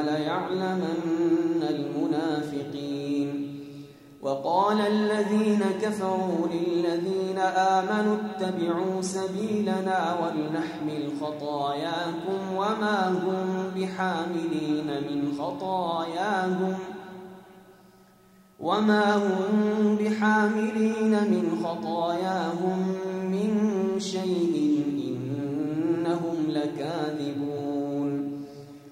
وليعلمن المنافقين. وقال الذين كفروا للذين آمنوا اتبعوا سبيلنا ولنحمل خطاياكم وما هم بحاملين من خطاياهم وما هم بحاملين من خطاياهم من شيء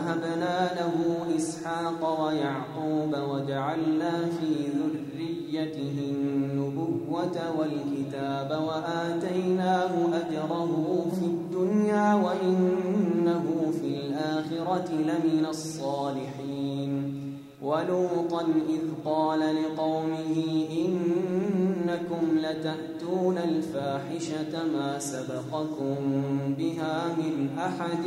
ووهبنا له إسحاق ويعقوب وجعلنا في ذريته النبوة والكتاب وآتيناه أجره في الدنيا وإنه في الآخرة لمن الصالحين ولوطا إذ قال لقومه إنكم لتأتون الفاحشة ما سبقكم بها من أحد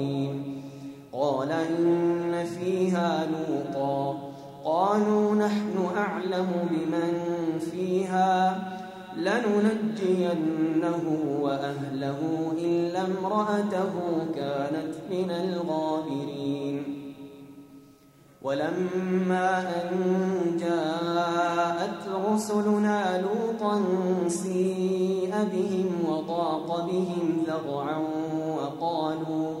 قال إن فيها لوطا. قالوا نحن أعلم بمن فيها لننجينه وأهله إلا امرأته كانت من الغابرين. ولما أن جاءت رسلنا لوطا سيء بهم وضاق بهم ذرعا وقالوا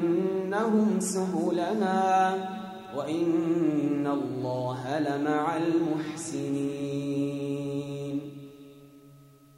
لنهدينهم سبلنا وإن الله لمع المحسنين